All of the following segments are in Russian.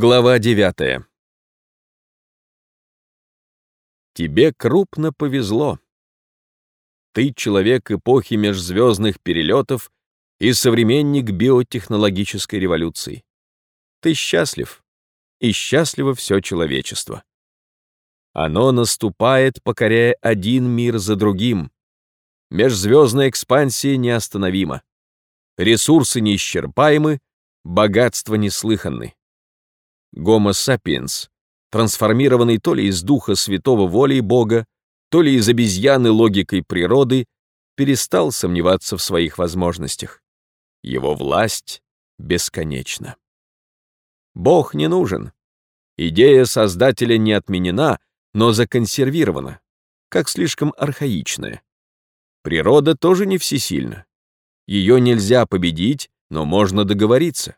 Глава 9 Тебе крупно повезло. Ты человек эпохи межзвездных перелетов и современник биотехнологической революции. Ты счастлив, и счастливо все человечество. Оно наступает, покоряя один мир за другим. Межзвездная экспансия неостановима. Ресурсы неисчерпаемы, богатства неслыханны. Гомо сапиенс, трансформированный то ли из духа святого волей Бога, то ли из обезьяны логикой природы, перестал сомневаться в своих возможностях. Его власть бесконечна. Бог не нужен. Идея Создателя не отменена, но законсервирована, как слишком архаичная. Природа тоже не всесильна. Ее нельзя победить, но можно договориться.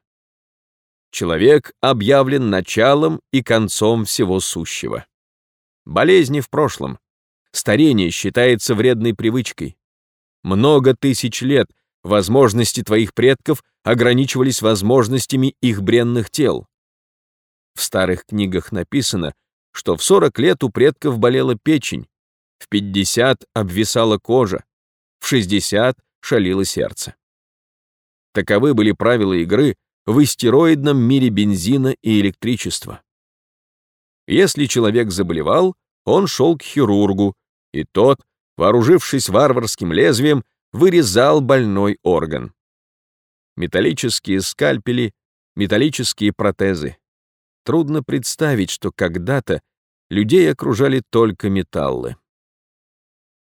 Человек объявлен началом и концом всего сущего. Болезни в прошлом. Старение считается вредной привычкой. Много тысяч лет возможности твоих предков ограничивались возможностями их бренных тел. В старых книгах написано, что в 40 лет у предков болела печень, в 50 обвисала кожа, в 60 шалило сердце. Таковы были правила игры, в истероидном мире бензина и электричества. Если человек заболевал, он шел к хирургу, и тот, вооружившись варварским лезвием, вырезал больной орган. Металлические скальпели, металлические протезы. Трудно представить, что когда-то людей окружали только металлы.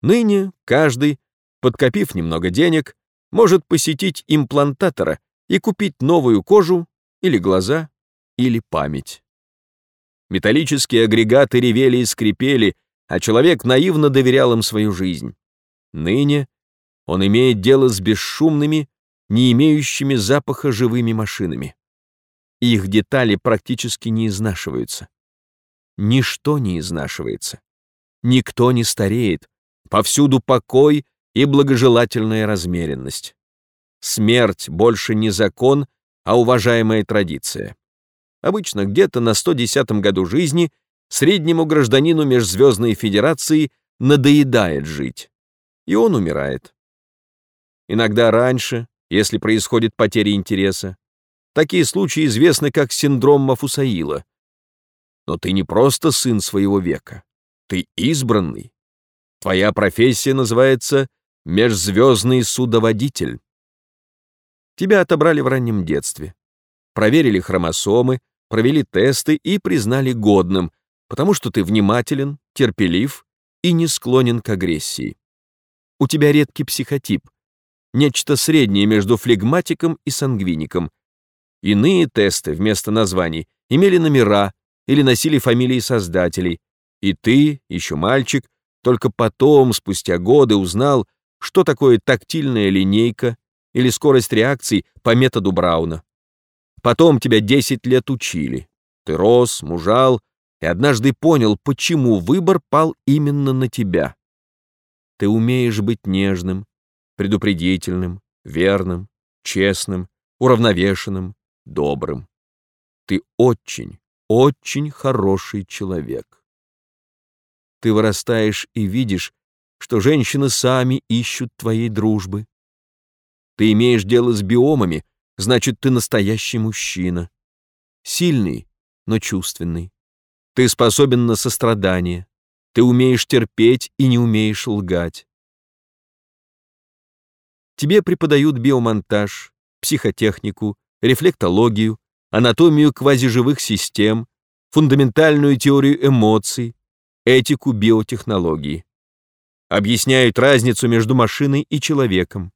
Ныне каждый, подкопив немного денег, может посетить имплантатора и купить новую кожу или глаза, или память. Металлические агрегаты ревели и скрипели, а человек наивно доверял им свою жизнь. Ныне он имеет дело с бесшумными, не имеющими запаха живыми машинами. Их детали практически не изнашиваются. Ничто не изнашивается. Никто не стареет. Повсюду покой и благожелательная размеренность. Смерть больше не закон, а уважаемая традиция. Обычно где-то на 110-м году жизни среднему гражданину Межзвездной Федерации надоедает жить, и он умирает. Иногда раньше, если происходит потеря интереса. Такие случаи известны как синдром Мафусаила. Но ты не просто сын своего века, ты избранный. Твоя профессия называется межзвездный судоводитель. Тебя отобрали в раннем детстве. Проверили хромосомы, провели тесты и признали годным, потому что ты внимателен, терпелив и не склонен к агрессии. У тебя редкий психотип, нечто среднее между флегматиком и сангвиником. Иные тесты вместо названий имели номера или носили фамилии создателей, и ты, еще мальчик, только потом, спустя годы, узнал, что такое тактильная линейка, или скорость реакций по методу Брауна. Потом тебя 10 лет учили. Ты рос, мужал, и однажды понял, почему выбор пал именно на тебя. Ты умеешь быть нежным, предупредительным, верным, честным, уравновешенным, добрым. Ты очень, очень хороший человек. Ты вырастаешь и видишь, что женщины сами ищут твоей дружбы, ты имеешь дело с биомами, значит, ты настоящий мужчина. Сильный, но чувственный. Ты способен на сострадание. Ты умеешь терпеть и не умеешь лгать. Тебе преподают биомонтаж, психотехнику, рефлектологию, анатомию квазиживых систем, фундаментальную теорию эмоций, этику биотехнологии. Объясняют разницу между машиной и человеком.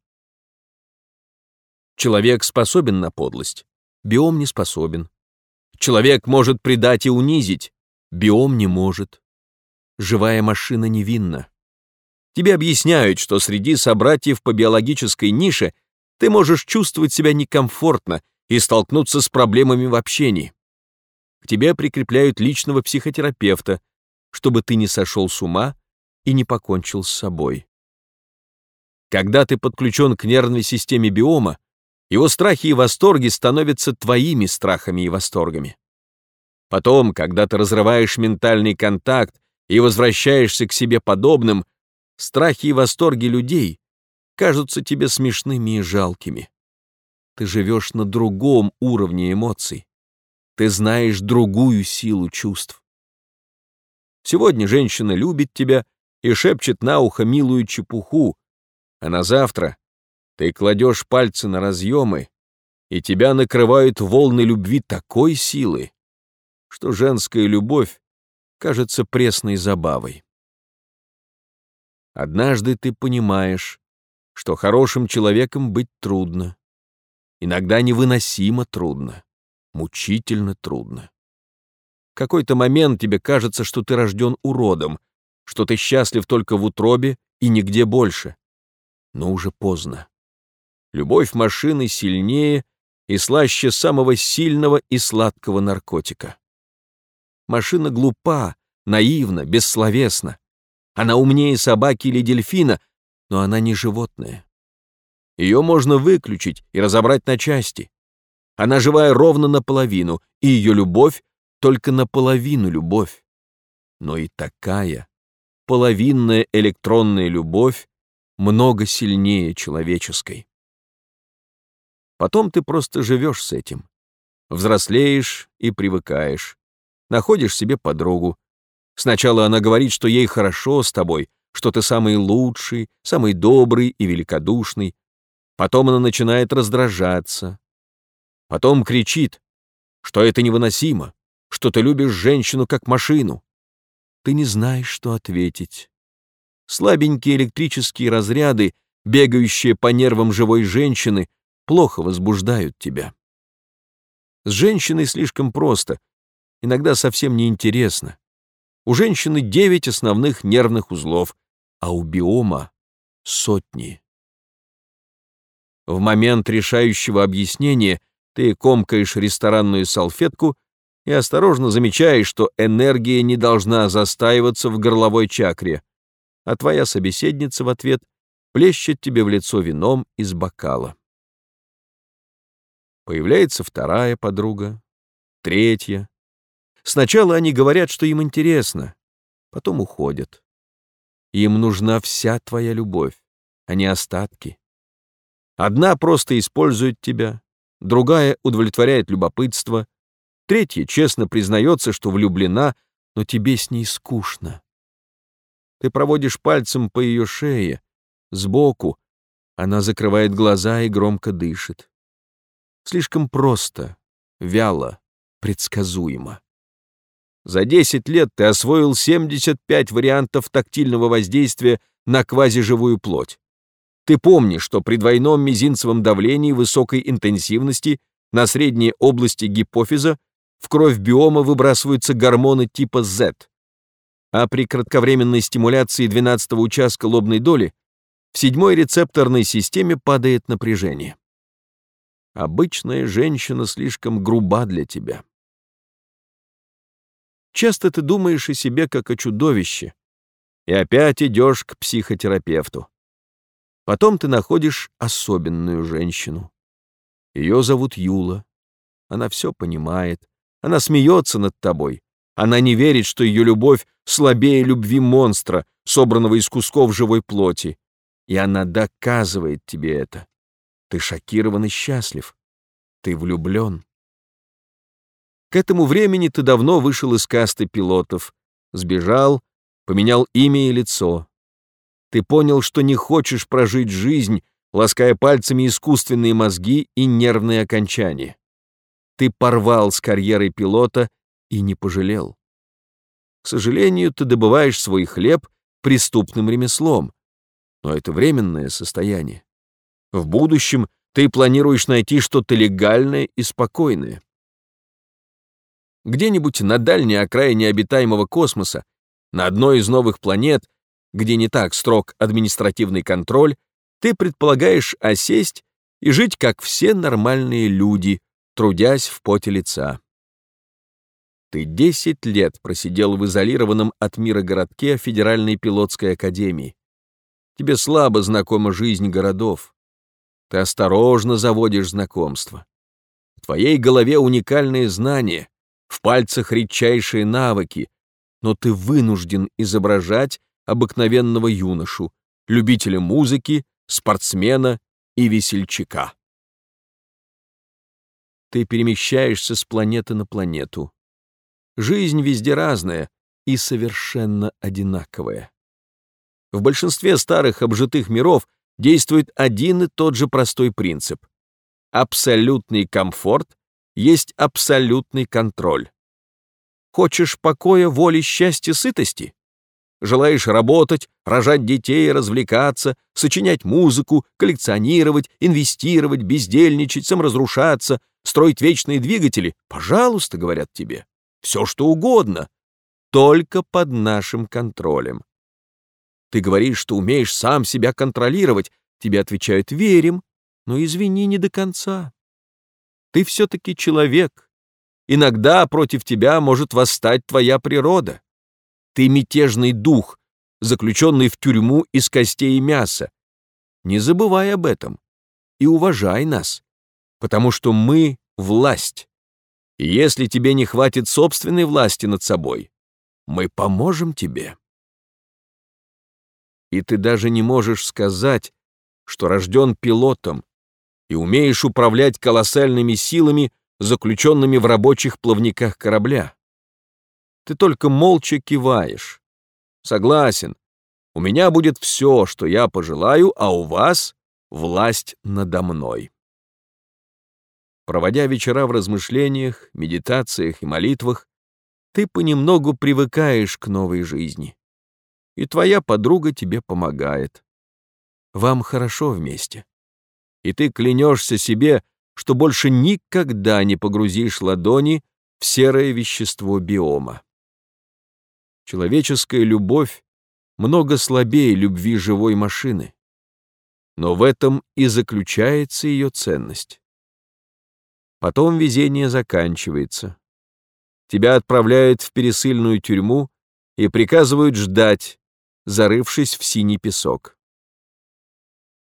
Человек способен на подлость, биом не способен. Человек может предать и унизить, биом не может. Живая машина невинна. Тебе объясняют, что среди собратьев по биологической нише ты можешь чувствовать себя некомфортно и столкнуться с проблемами в общении. К тебе прикрепляют личного психотерапевта, чтобы ты не сошел с ума и не покончил с собой. Когда ты подключен к нервной системе биома, его страхи и восторги становятся твоими страхами и восторгами. Потом, когда ты разрываешь ментальный контакт и возвращаешься к себе подобным, страхи и восторги людей кажутся тебе смешными и жалкими. Ты живешь на другом уровне эмоций. Ты знаешь другую силу чувств. Сегодня женщина любит тебя и шепчет на ухо милую чепуху, а на завтра ты кладешь пальцы на разъемы, и тебя накрывают волны любви такой силы, что женская любовь кажется пресной забавой. Однажды ты понимаешь, что хорошим человеком быть трудно. Иногда невыносимо трудно, мучительно трудно. В какой-то момент тебе кажется, что ты рожден уродом, что ты счастлив только в утробе и нигде больше. Но уже поздно. Любовь машины сильнее и слаще самого сильного и сладкого наркотика. Машина глупа, наивна, бессловесна. Она умнее собаки или дельфина, но она не животное. Ее можно выключить и разобрать на части. Она живая ровно наполовину, и ее любовь только наполовину любовь. Но и такая половинная электронная любовь много сильнее человеческой. Потом ты просто живешь с этим. Взрослеешь и привыкаешь. Находишь себе подругу. Сначала она говорит, что ей хорошо с тобой, что ты самый лучший, самый добрый и великодушный. Потом она начинает раздражаться. Потом кричит, что это невыносимо, что ты любишь женщину как машину. Ты не знаешь, что ответить. Слабенькие электрические разряды, бегающие по нервам живой женщины, плохо возбуждают тебя. С женщиной слишком просто, иногда совсем неинтересно. У женщины девять основных нервных узлов, а у биома — сотни. В момент решающего объяснения ты комкаешь ресторанную салфетку и осторожно замечаешь, что энергия не должна застаиваться в горловой чакре, а твоя собеседница в ответ плещет тебе в лицо вином из бокала. Появляется вторая подруга, третья. Сначала они говорят, что им интересно, потом уходят. Им нужна вся твоя любовь, а не остатки. Одна просто использует тебя, другая удовлетворяет любопытство, третья честно признается, что влюблена, но тебе с ней скучно. Ты проводишь пальцем по ее шее, сбоку, она закрывает глаза и громко дышит. Слишком просто, вяло, предсказуемо. За 10 лет ты освоил 75 вариантов тактильного воздействия на квазиживую плоть. Ты помнишь, что при двойном мизинцевом давлении высокой интенсивности на средней области гипофиза в кровь биома выбрасываются гормоны типа Z, а при кратковременной стимуляции 12 участка лобной доли в седьмой рецепторной системе падает напряжение. Обычная женщина слишком груба для тебя. Часто ты думаешь о себе как о чудовище, и опять идешь к психотерапевту. Потом ты находишь особенную женщину. Ее зовут Юла. Она все понимает. Она смеется над тобой. Она не верит, что ее любовь слабее любви монстра, собранного из кусков живой плоти. И она доказывает тебе это. Ты шокирован и счастлив. Ты влюблен. К этому времени ты давно вышел из касты пилотов, сбежал, поменял имя и лицо. Ты понял, что не хочешь прожить жизнь, лаская пальцами искусственные мозги и нервные окончания. Ты порвал с карьерой пилота и не пожалел. К сожалению, ты добываешь свой хлеб преступным ремеслом, но это временное состояние. В будущем ты планируешь найти что-то легальное и спокойное. Где-нибудь на дальней окраине обитаемого космоса, на одной из новых планет, где не так строг административный контроль, ты предполагаешь осесть и жить, как все нормальные люди, трудясь в поте лица. Ты 10 лет просидел в изолированном от мира городке Федеральной пилотской академии. Тебе слабо знакома жизнь городов. Ты осторожно заводишь знакомства. В твоей голове уникальные знания, в пальцах редчайшие навыки, но ты вынужден изображать обыкновенного юношу, любителя музыки, спортсмена и весельчака. Ты перемещаешься с планеты на планету. Жизнь везде разная и совершенно одинаковая. В большинстве старых обжитых миров действует один и тот же простой принцип. Абсолютный комфорт есть абсолютный контроль. Хочешь покоя, воли, счастья, сытости? Желаешь работать, рожать детей, развлекаться, сочинять музыку, коллекционировать, инвестировать, бездельничать, саморазрушаться, строить вечные двигатели? Пожалуйста, говорят тебе. Все что угодно. Только под нашим контролем. Ты говоришь, что умеешь сам себя контролировать. Тебе отвечают «верим», но извини, не до конца. Ты все-таки человек. Иногда против тебя может восстать твоя природа. Ты мятежный дух, заключенный в тюрьму из костей и мяса. Не забывай об этом и уважай нас, потому что мы — власть. И если тебе не хватит собственной власти над собой, мы поможем тебе. И ты даже не можешь сказать, что рожден пилотом и умеешь управлять колоссальными силами, заключенными в рабочих плавниках корабля. Ты только молча киваешь. Согласен, у меня будет все, что я пожелаю, а у вас — власть надо мной. Проводя вечера в размышлениях, медитациях и молитвах, ты понемногу привыкаешь к новой жизни. И твоя подруга тебе помогает. Вам хорошо вместе и ты клянешься себе, что больше никогда не погрузишь ладони в серое вещество биома. Человеческая любовь много слабее любви живой машины. Но в этом и заключается ее ценность. Потом везение заканчивается. Тебя отправляют в пересыльную тюрьму и приказывают ждать, зарывшись в синий песок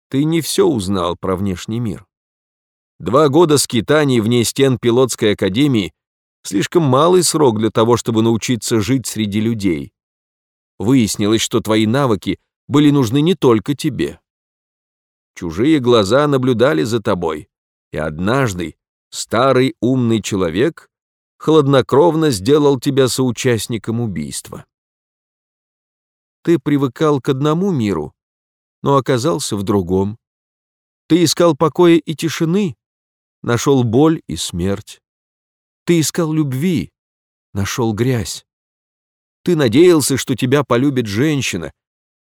ты не все узнал про внешний мир. Два года скитаний вне стен пилотской академии — слишком малый срок для того, чтобы научиться жить среди людей. Выяснилось, что твои навыки были нужны не только тебе. Чужие глаза наблюдали за тобой, и однажды старый умный человек хладнокровно сделал тебя соучастником убийства. Ты привыкал к одному миру, но оказался в другом. Ты искал покоя и тишины, нашел боль и смерть. Ты искал любви, нашел грязь. Ты надеялся, что тебя полюбит женщина.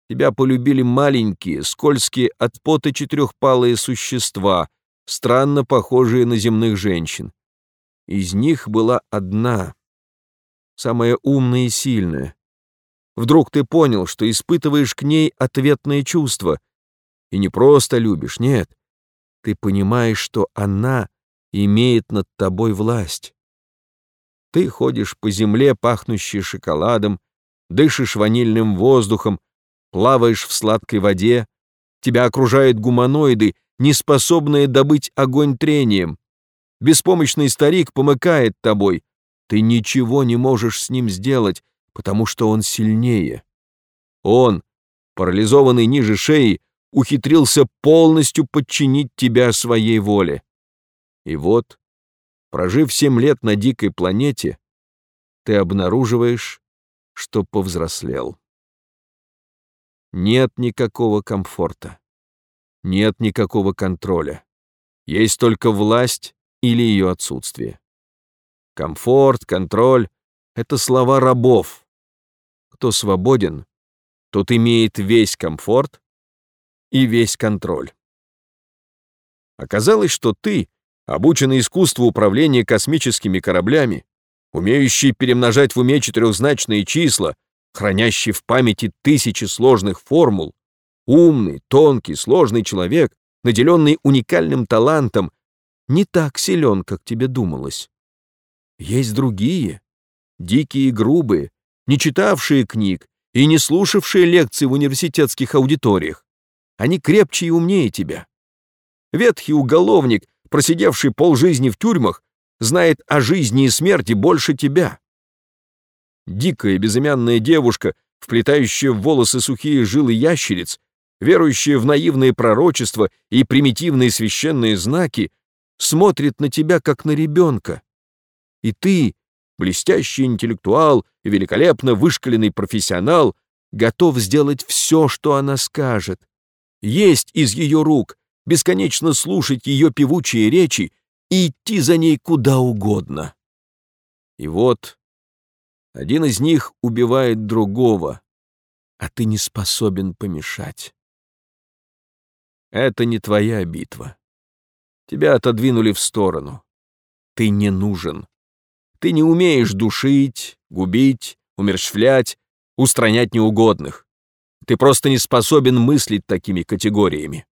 Тебя полюбили маленькие, скользкие от пота четырехпалые существа, странно похожие на земных женщин. Из них была одна, самая умная и сильная, Вдруг ты понял, что испытываешь к ней ответное чувство. И не просто любишь, нет. Ты понимаешь, что она имеет над тобой власть. Ты ходишь по земле, пахнущей шоколадом, дышишь ванильным воздухом, плаваешь в сладкой воде, тебя окружают гуманоиды, не способные добыть огонь трением. Беспомощный старик помыкает тобой. Ты ничего не можешь с ним сделать, потому что он сильнее. Он, парализованный ниже шеи, ухитрился полностью подчинить тебя своей воле. И вот, прожив семь лет на дикой планете, ты обнаруживаешь, что повзрослел. Нет никакого комфорта, нет никакого контроля. Есть только власть или ее отсутствие. Комфорт, контроль — это слова рабов, кто свободен, тот имеет весь комфорт и весь контроль. Оказалось, что ты, обученный искусству управления космическими кораблями, умеющий перемножать в уме четырехзначные числа, хранящий в памяти тысячи сложных формул, умный, тонкий, сложный человек, наделенный уникальным талантом, не так силен, как тебе думалось. Есть другие, дикие и грубые, не читавшие книг и не слушавшие лекции в университетских аудиториях. Они крепче и умнее тебя. Ветхий уголовник, просидевший полжизни в тюрьмах, знает о жизни и смерти больше тебя. Дикая безымянная девушка, вплетающая в волосы сухие жилы ящериц, верующая в наивные пророчества и примитивные священные знаки, смотрит на тебя, как на ребенка. И ты, блестящий интеллектуал и великолепно вышкаленный профессионал, готов сделать все, что она скажет. Есть из ее рук, бесконечно слушать ее певучие речи и идти за ней куда угодно. И вот один из них убивает другого, а ты не способен помешать. Это не твоя битва. Тебя отодвинули в сторону. Ты не нужен. Ты не умеешь душить, губить, умерщвлять, устранять неугодных. Ты просто не способен мыслить такими категориями.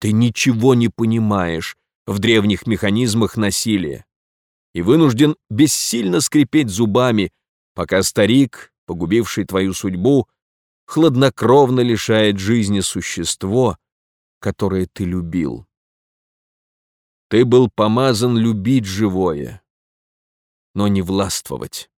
Ты ничего не понимаешь в древних механизмах насилия и вынужден бессильно скрипеть зубами, пока старик, погубивший твою судьбу, хладнокровно лишает жизни существо, которое ты любил. Ты был помазан любить живое, но не властвовать.